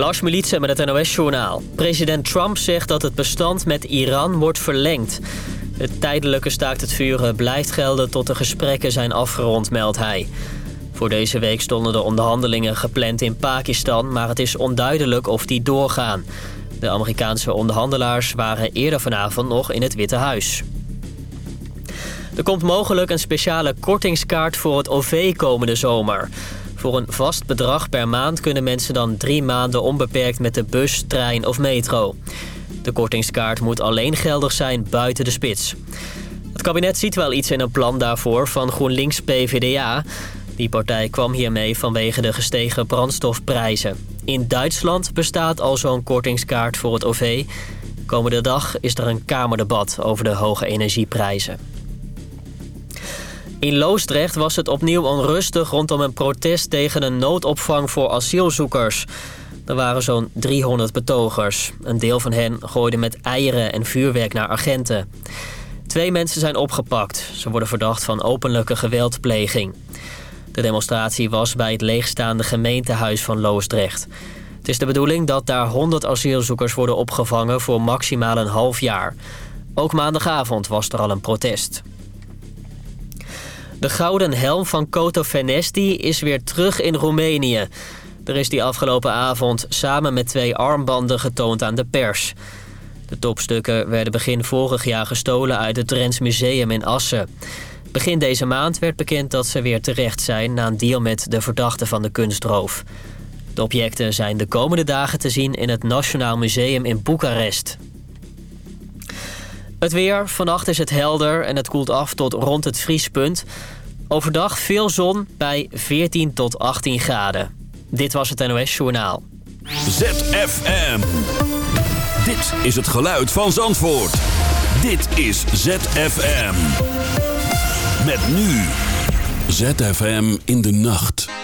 Lars Militsen met het NOS-journaal. President Trump zegt dat het bestand met Iran wordt verlengd. Het tijdelijke staakt het vuren blijft gelden tot de gesprekken zijn afgerond, meldt hij. Voor deze week stonden de onderhandelingen gepland in Pakistan... maar het is onduidelijk of die doorgaan. De Amerikaanse onderhandelaars waren eerder vanavond nog in het Witte Huis. Er komt mogelijk een speciale kortingskaart voor het OV komende zomer... Voor een vast bedrag per maand kunnen mensen dan drie maanden onbeperkt met de bus, trein of metro. De kortingskaart moet alleen geldig zijn buiten de spits. Het kabinet ziet wel iets in een plan daarvoor van GroenLinks PVDA. Die partij kwam hiermee vanwege de gestegen brandstofprijzen. In Duitsland bestaat al zo'n kortingskaart voor het OV. Komende dag is er een kamerdebat over de hoge energieprijzen. In Loosdrecht was het opnieuw onrustig rondom een protest tegen een noodopvang voor asielzoekers. Er waren zo'n 300 betogers. Een deel van hen gooide met eieren en vuurwerk naar agenten. Twee mensen zijn opgepakt. Ze worden verdacht van openlijke geweldpleging. De demonstratie was bij het leegstaande gemeentehuis van Loosdrecht. Het is de bedoeling dat daar 100 asielzoekers worden opgevangen voor maximaal een half jaar. Ook maandagavond was er al een protest. De gouden helm van Koto Fenesti is weer terug in Roemenië. Er is die afgelopen avond samen met twee armbanden getoond aan de pers. De topstukken werden begin vorig jaar gestolen uit het Drents Museum in Assen. Begin deze maand werd bekend dat ze weer terecht zijn... na een deal met de verdachte van de kunstroof. De objecten zijn de komende dagen te zien in het Nationaal Museum in Boekarest. Het weer. Vannacht is het helder en het koelt af tot rond het vriespunt. Overdag veel zon bij 14 tot 18 graden. Dit was het NOS Journaal. ZFM. Dit is het geluid van Zandvoort. Dit is ZFM. Met nu. ZFM in de nacht.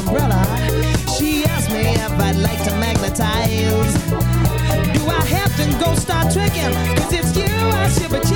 umbrella. She asked me if I'd like to magnetize. Do I have to go start tricking? Cause it's you I should be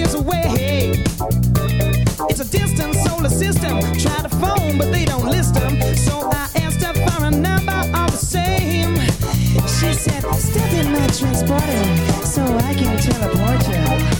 kids away. It's a distant solar system. Try to phone, but they don't list them. So I asked her for a number all the same. She said, Step in my transporter so I can teleport you.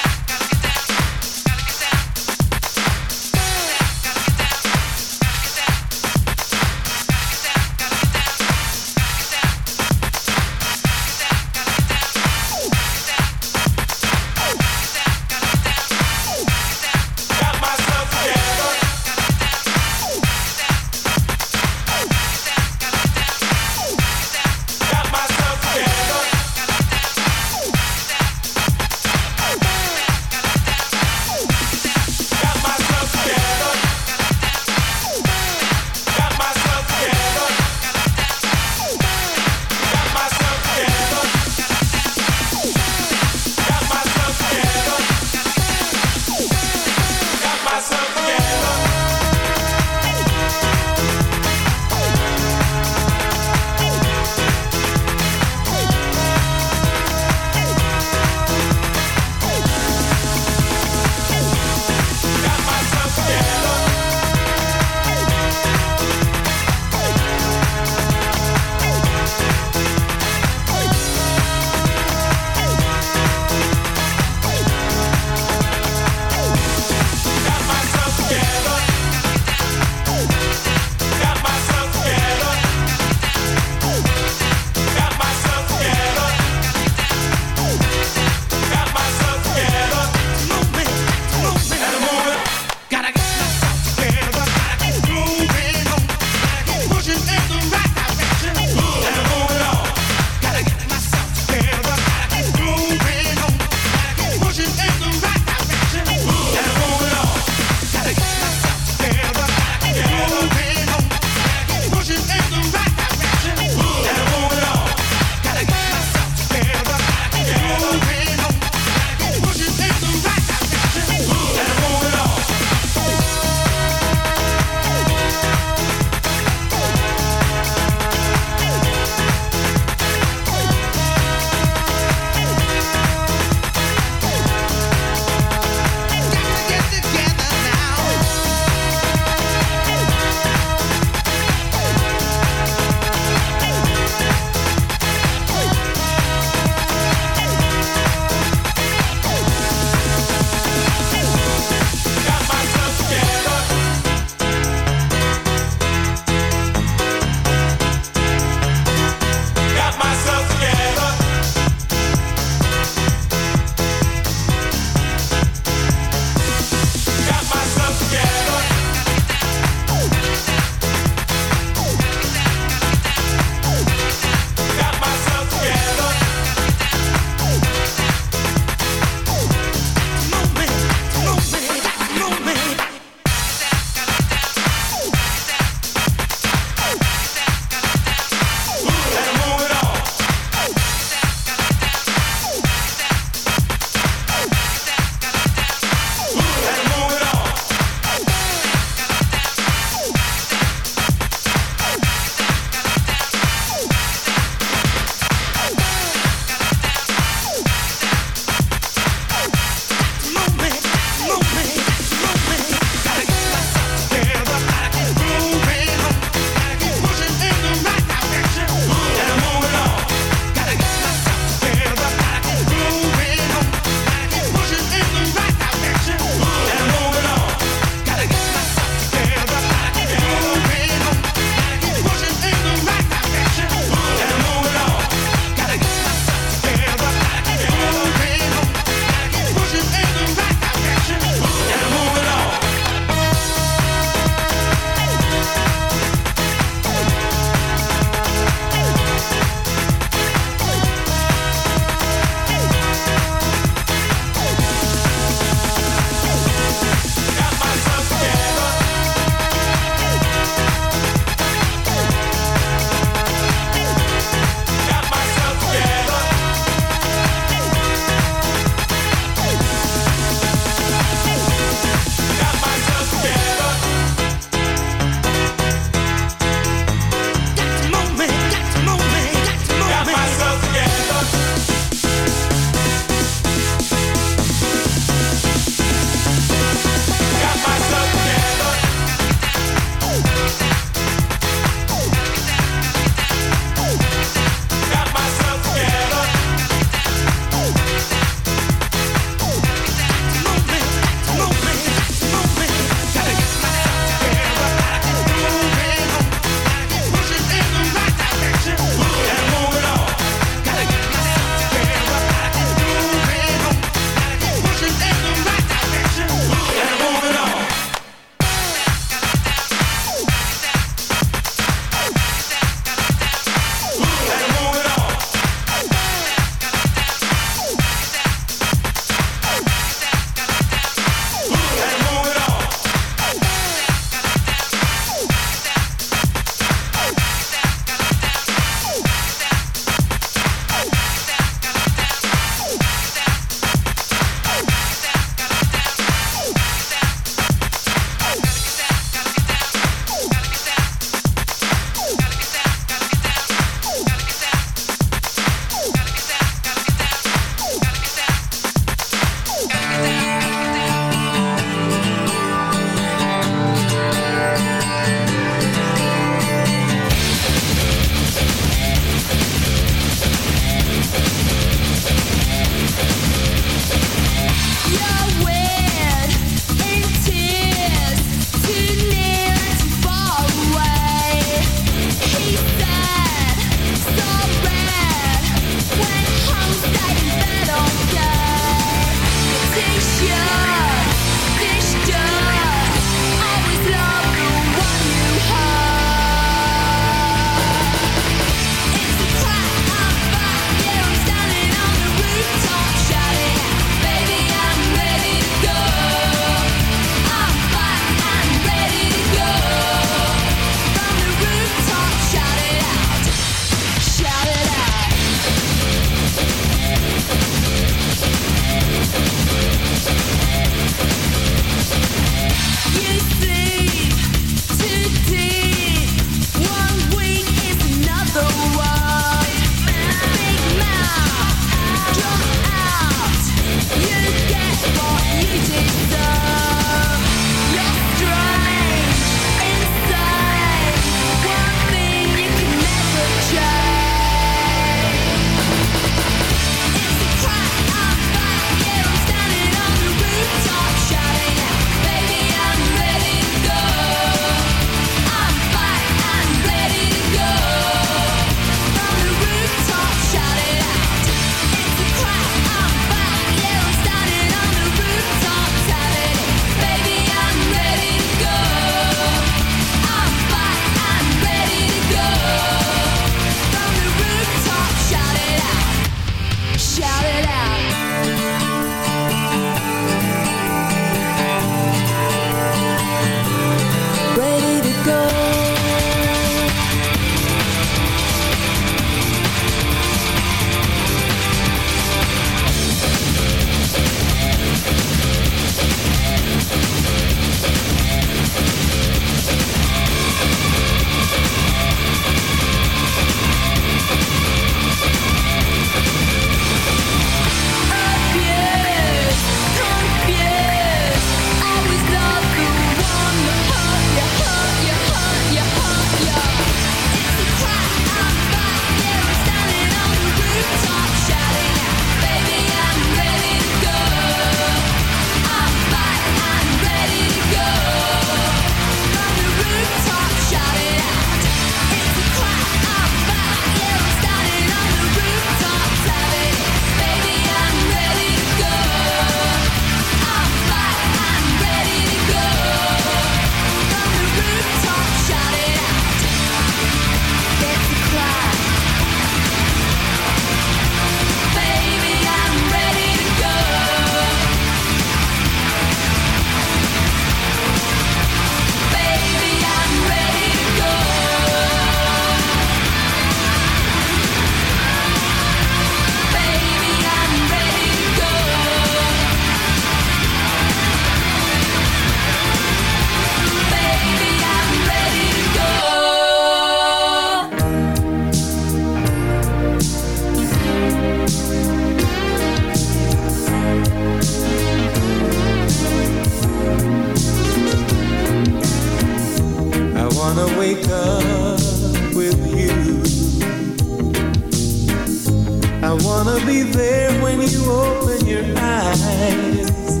Wanna be there when you open your eyes.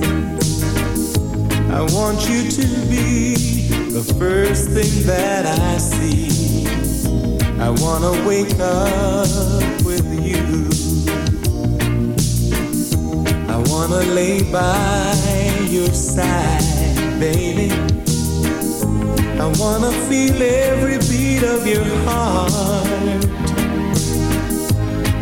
I want you to be the first thing that I see. I wanna wake up with you. I wanna lay by your side, baby. I wanna feel every beat of your heart.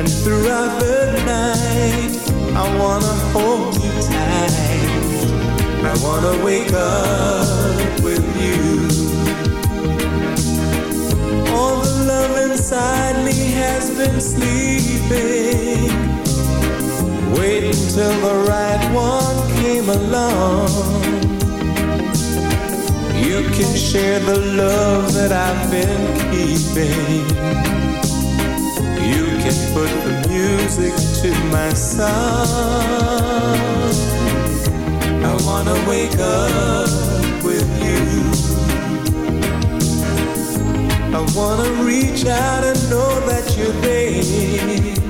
And throughout the night, I wanna hold you tight. I wanna wake up with you. All the love inside me has been sleeping, till the right one came along. You can share the love that I've been keeping. You can put the music to my song. I wanna wake up with you. I wanna reach out and know that you're there.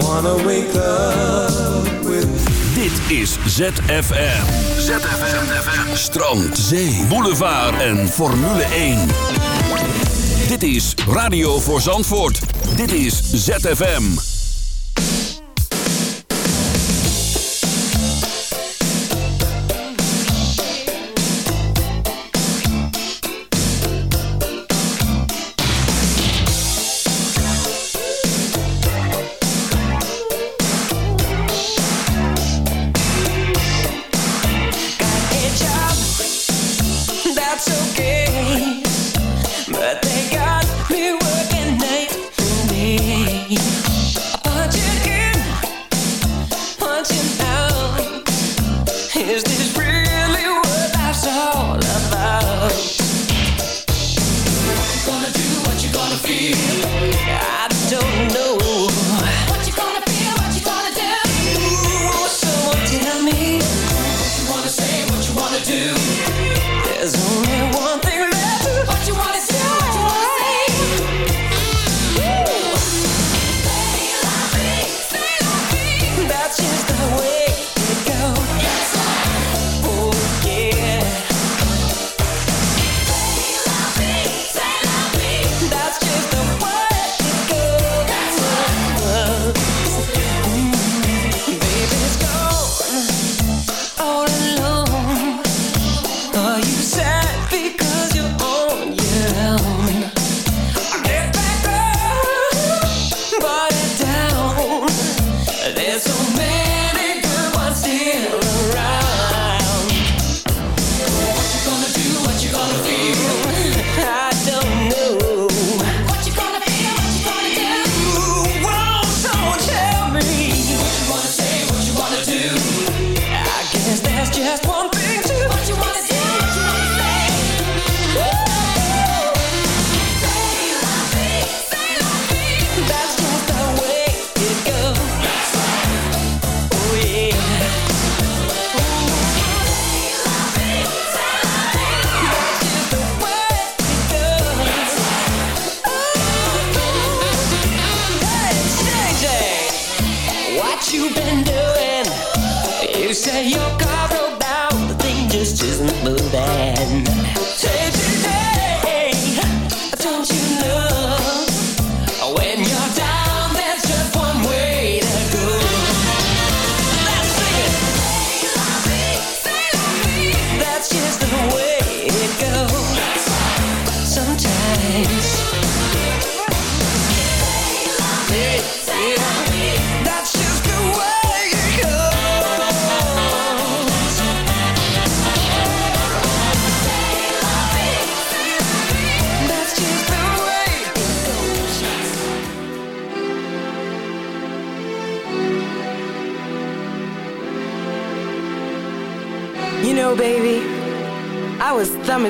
Wanna wake up with Dit is ZFM. ZFM. Strand, zee, boulevard en Formule 1. Dit is Radio voor Zandvoort. Dit is ZFM.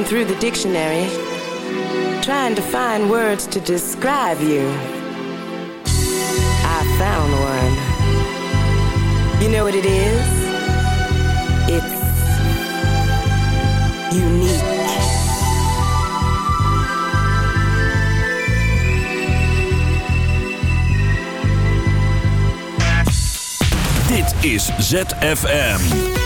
through the dictionary, trying to find words to describe you. I found one. You know what it is? It's unique. Dit is ZFM.